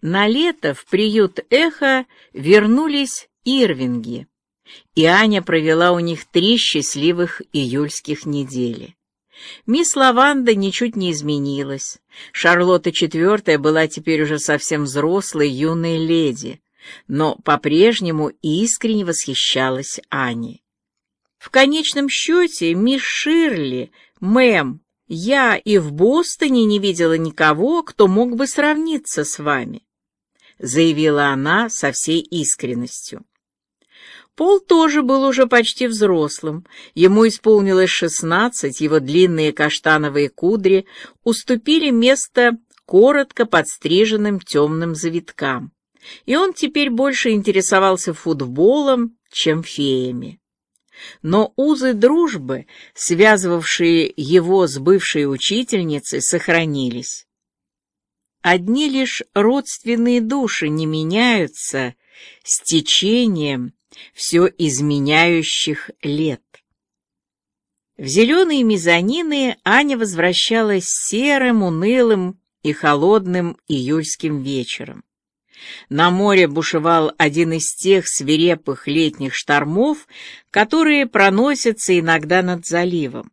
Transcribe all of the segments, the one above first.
На лето в приют «Эхо» вернулись ирвинги, и Аня провела у них три счастливых июльских недели. Мисс Лаванда ничуть не изменилась. Шарлотта IV была теперь уже совсем взрослой юной леди, но по-прежнему искренне восхищалась Аней. В конечном счете, мисс Ширли, мэм, я и в Бостоне не видела никого, кто мог бы сравниться с вами, заявила она со всей искренностью. Пол тоже был уже почти взрослым. Ему исполнилось шестнадцать, его длинные каштановые кудри уступили место коротко подстриженным темным завиткам. И он теперь больше интересовался футболом, чем феями но узы дружбы, связывавшие его с бывшей учительницей, сохранились. Одни лишь родственные души не меняются с течением все изменяющих лет. В зеленые мезонины Аня возвращалась серым, унылым и холодным июльским вечером. На море бушевал один из тех свирепых летних штормов, которые проносятся иногда над заливом.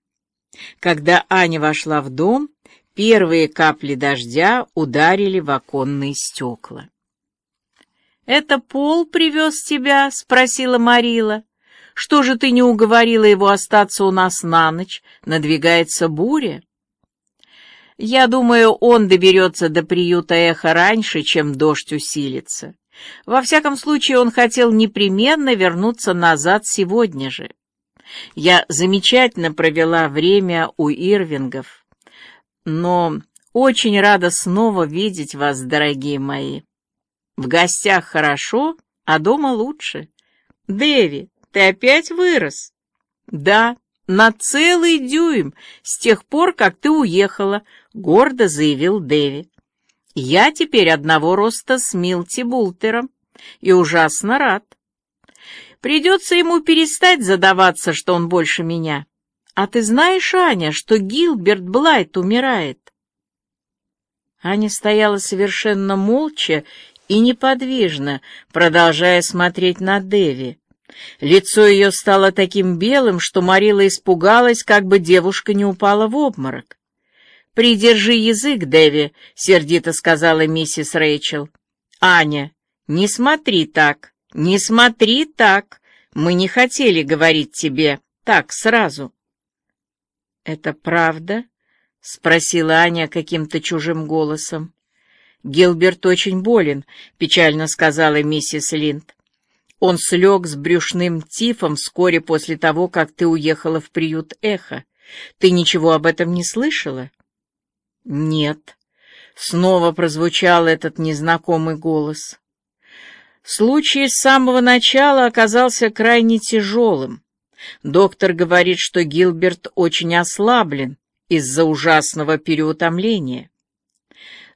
Когда Аня вошла в дом, первые капли дождя ударили в оконные стекла. «Это Пол привез тебя?» — спросила Марила. «Что же ты не уговорила его остаться у нас на ночь? Надвигается буря?» Я думаю, он доберется до приюта эхо раньше, чем дождь усилится. Во всяком случае, он хотел непременно вернуться назад сегодня же. Я замечательно провела время у Ирвингов, но очень рада снова видеть вас, дорогие мои. В гостях хорошо, а дома лучше. Дэви, ты опять вырос? Да, на целый дюйм с тех пор, как ты уехала, гордо заявил Дэви. Я теперь одного роста с Милти Бултером и ужасно рад. Придется ему перестать задаваться, что он больше меня. А ты знаешь, Аня, что Гилберт Блайт умирает? Аня стояла совершенно молча и неподвижно, продолжая смотреть на Дэви. Лицо ее стало таким белым, что Марила испугалась, как бы девушка не упала в обморок. «Придержи язык, Дэви», — сердито сказала миссис Рэйчел. «Аня, не смотри так, не смотри так. Мы не хотели говорить тебе так сразу». «Это правда?» — спросила Аня каким-то чужим голосом. «Гилберт очень болен», — печально сказала миссис Линд. «Он слег с брюшным тифом вскоре после того, как ты уехала в приют Эхо. Ты ничего об этом не слышала?» «Нет», — снова прозвучал этот незнакомый голос. Случай с самого начала оказался крайне тяжелым. Доктор говорит, что Гилберт очень ослаблен из-за ужасного переутомления.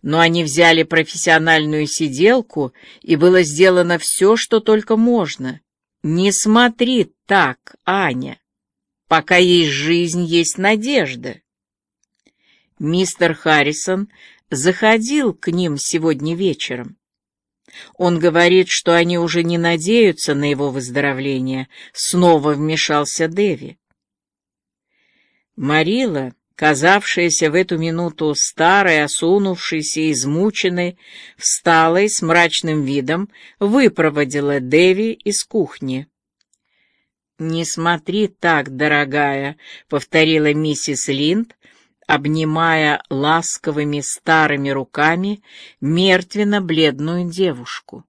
Но они взяли профессиональную сиделку, и было сделано все, что только можно. Не смотри так, Аня. Пока есть жизнь, есть надежда. Мистер Харрисон заходил к ним сегодня вечером. Он говорит, что они уже не надеются на его выздоровление. Снова вмешался Дэви. Марила, казавшаяся в эту минуту старой, осунувшейся, измученной, встала и с мрачным видом выпроводила Дэви из кухни. «Не смотри так, дорогая», — повторила миссис Линд, обнимая ласковыми старыми руками мертвенно-бледную девушку.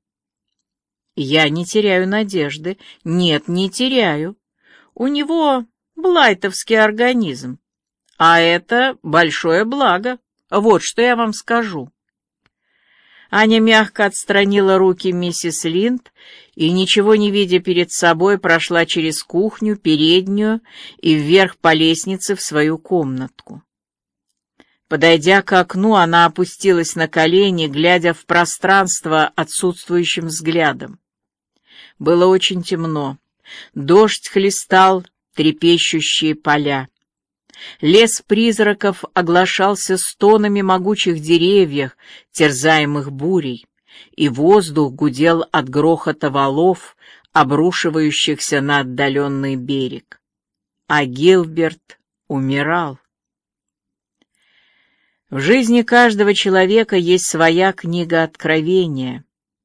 Я не теряю надежды. Нет, не теряю. У него блайтовский организм. А это большое благо. Вот что я вам скажу. Аня мягко отстранила руки миссис Линд и, ничего не видя перед собой, прошла через кухню, переднюю и вверх по лестнице в свою комнатку. Подойдя к окну, она опустилась на колени, глядя в пространство отсутствующим взглядом. Было очень темно. Дождь хлестал трепещущие поля. Лес призраков оглашался стонами могучих деревьев, терзаемых бурей. и воздух гудел от грохота валов, обрушивающихся на отдаленный берег. А Гилберт умирал. В жизни каждого человека есть своя книга откровения,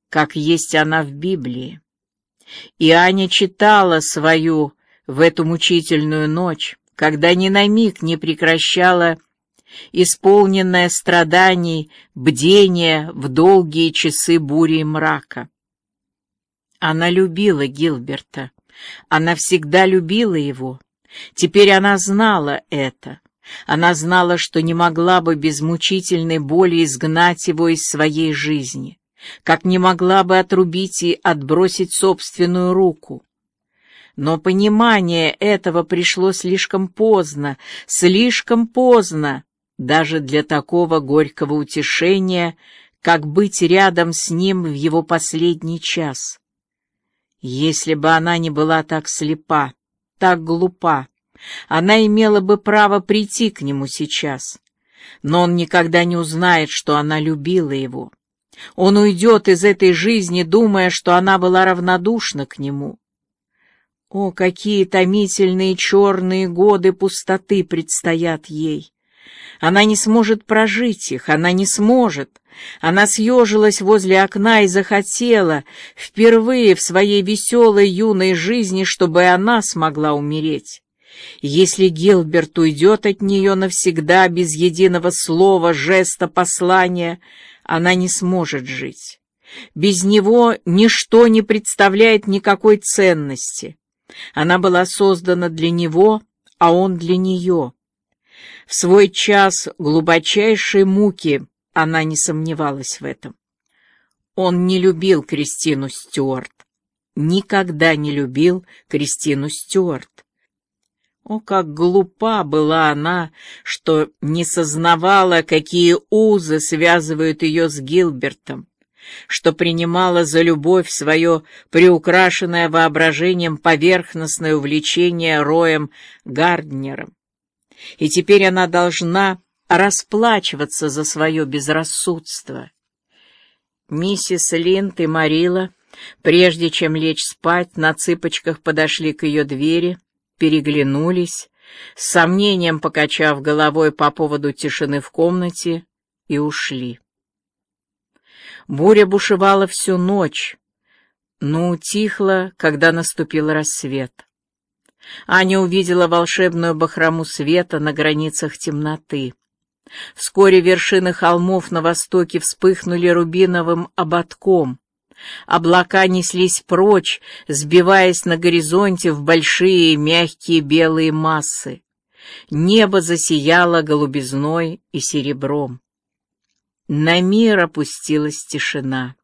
как есть она в Библии. И Аня читала свою в эту мучительную ночь, когда ни на миг не прекращала исполненное страданий бдение в долгие часы бури и мрака. Она любила Гилберта, она всегда любила его. Теперь она знала это. Она знала, что не могла бы без мучительной боли изгнать его из своей жизни, как не могла бы отрубить и отбросить собственную руку. Но понимание этого пришло слишком поздно, слишком поздно, даже для такого горького утешения, как быть рядом с ним в его последний час. Если бы она не была так слепа, так глупа, она имела бы право прийти к нему сейчас. Но он никогда не узнает, что она любила его. Он уйдет из этой жизни, думая, что она была равнодушна к нему. О, какие томительные черные годы пустоты предстоят ей! Она не сможет прожить их, она не сможет. Она съежилась возле окна и захотела, впервые в своей веселой юной жизни, чтобы она смогла умереть. Если Гилберт уйдет от нее навсегда, без единого слова, жеста, послания, она не сможет жить. Без него ничто не представляет никакой ценности. Она была создана для него, а он для нее. В свой час глубочайшей муки она не сомневалась в этом. Он не любил Кристину Стюарт. Никогда не любил Кристину Стюарт. О, как глупа была она, что не сознавала, какие узы связывают ее с Гилбертом, что принимала за любовь свое приукрашенное воображением поверхностное увлечение Роем Гарднером. И теперь она должна расплачиваться за свое безрассудство. Миссис Линд и Марила, прежде чем лечь спать, на цыпочках подошли к ее двери — переглянулись, с сомнением покачав головой по поводу тишины в комнате, и ушли. Буря бушевала всю ночь, но утихла, когда наступил рассвет. Аня увидела волшебную бахрому света на границах темноты. Вскоре вершины холмов на востоке вспыхнули рубиновым ободком, Облака неслись прочь, сбиваясь на горизонте в большие мягкие белые массы. Небо засияло голубизной и серебром. На мир опустилась тишина.